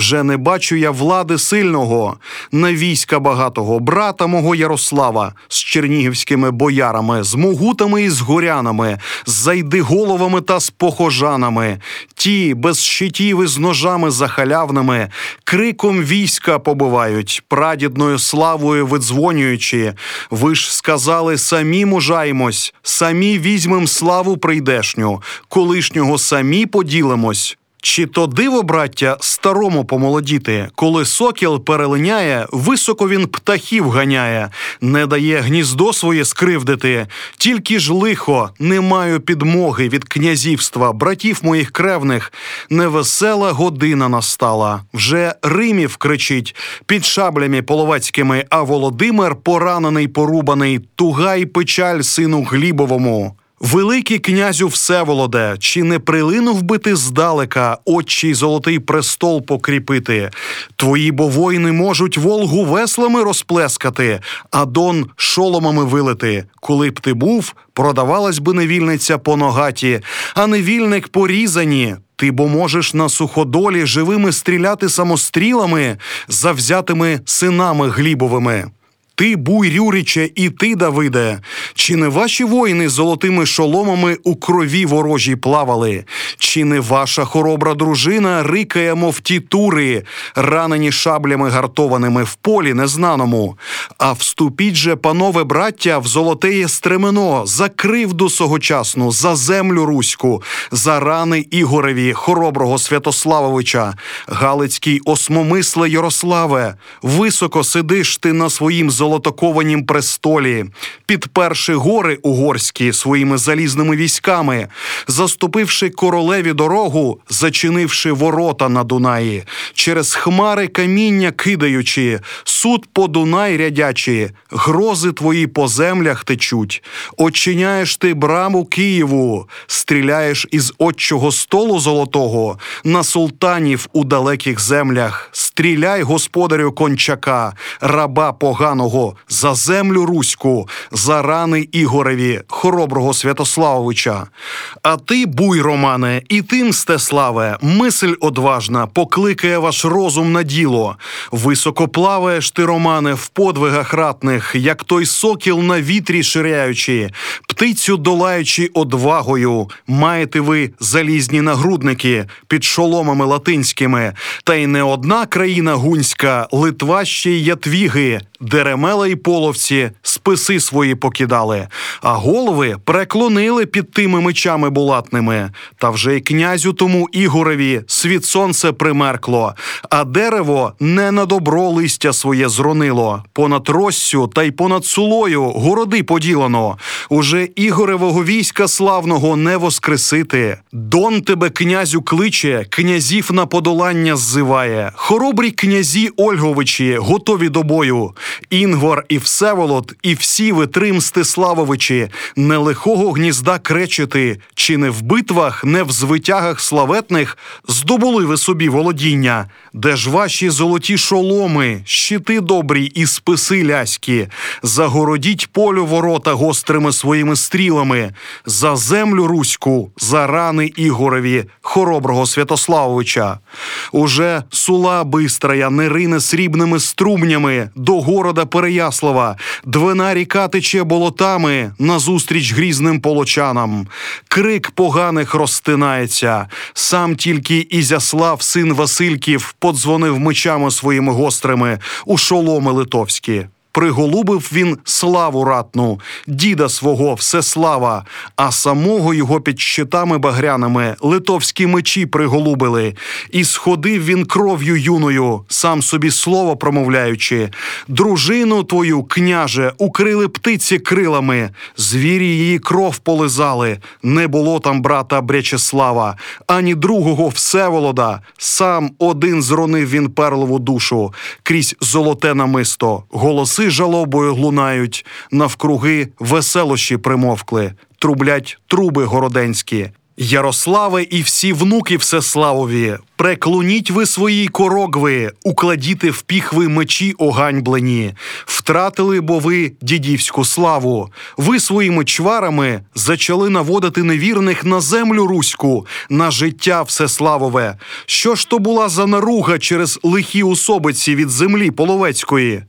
вже не бачу я влади сильного, на війська багатого брата мого Ярослава з чернігівськими боярами, з могутами і з горянами, з зайдиголовами та з похожанами, ті без щитів і з ножами захалявними, криком війська побивають, прадідною славою видзвонюючи. Ви ж сказали, самі мужаймось, самі візьмем славу прийдешню, колишнього самі поділимось. Чи то диво, браття, старому помолодіти, коли сокіл перелиняє, високо він птахів ганяє, не дає гніздо своє скривдити, тільки ж лихо не маю підмоги від князівства, братів моїх кревних. Невесела година настала. Вже Римів кричить під шаблями половацькими, а Володимир поранений, порубаний, туга й печаль сину Глібовому. Великий князю Всеволоде, чи не прилинув би ти здалека отчий золотий престол покріпити? Твої бо воїни можуть Волгу веслами розплескати, а дон шоломами вилити. Коли б ти був, продавалась би невільниця по ногаті, а невільник порізані. Ти бо можеш на суходолі живими стріляти самострілами, завзятими синами глібовими. Ти, буй Рюриче, і ти, Давиде, чи не ваші воїни з золотими шоломами у крові ворожій плавали? Чи не ваша хоробра дружина рикає, мов ті тури, ранені шаблями гартованими в полі незнаному? А вступіть же, панове браття, в золотеє стремено, за кривду согочасну, за землю руську, за рани Ігореві, хороброго Святославовича, Галицький осмомисле Ярославе, високо сидиш ти на своїм золотому золотокованім престолі, підперши гори угорські своїми залізними військами, заступивши королеві дорогу, зачинивши ворота на Дунаї, через хмари каміння кидаючи, суд по Дунай рядячі, грози твої по землях течуть, очиняєш ти браму Києву, стріляєш із отчого столу золотого на султанів у далеких землях. Стріляй, господарю кончака, раба поганого за землю руську, за рани Ігореві, хороброго Святославовича. А ти, буй, Романе, і ти, Мстеславе, мисль одважна, покликає ваш розум на діло. Високо плаваєш ти, Романе, в подвигах ратних, як той сокіл на вітрі ширяючи, птицю долаючи одвагою, маєте ви залізні нагрудники під шоломами латинськими, та й не одна країна гунська, Литва ще й ятвіги, деремела й половці списи свої покидали, а голови преклонили під тими мечами булатними. Та вже й князю тому Ігореві світ сонце примеркло, а дерево не на добро листя своє зронило. Понад Россю та й понад сулою городи поділено. Уже Ігоревого війська славного не воскресити. Дон тебе, князю, кличе, князів на подолання ззиває. Хоробрі князі Ольговичі готові до бою. Інгвар і Всеволод, і всі ви три Мстиславовичі, не лихого гнізда кречити, чи не в битвах, не в звитягах славетних здобули ви собі володіння, де ж ваші золоті шоломи, щити добрі і списи ляські, загородіть полю ворота гострими своїми стрілами, за землю руську, за рани Ігореві, хороброго Святославовича. Уже сула бистрая не рине срібними струмнями до города Переяслава, двина ріка тече болотами назустріч грізним полочанам. Крик поганих розтинається. Сам тільки Ізяслав, син Васильків, подзвонив мечами своїми гострими у шоломи литовські. Приголубив він славу ратну, діда свого Всеслава, а самого його під щитами багряними литовські мечі приголубили, і сходив він кров'ю юною, сам собі слово промовляючи. Дружину твою, княже, укрили птиці крилами, звірі її кров полизали. Не було там брата Брячеслава, ані другого Всеволода. Сам один зронив він перлову душу крізь золоте намисто. Голоси Голоси жалобою глунають, навкруги веселощі примовкли, трублять труби городенські. Ярославе і всі внуки Всеславові, преклоніть ви свої корогви, укладіте в піхви мечі оганьблені, втратили бо ви дідівську славу. Ви своїми чварами зачали наводити невірних на землю руську, на життя Всеславове. Що ж то була за наруга через лихі особиці від землі половецької?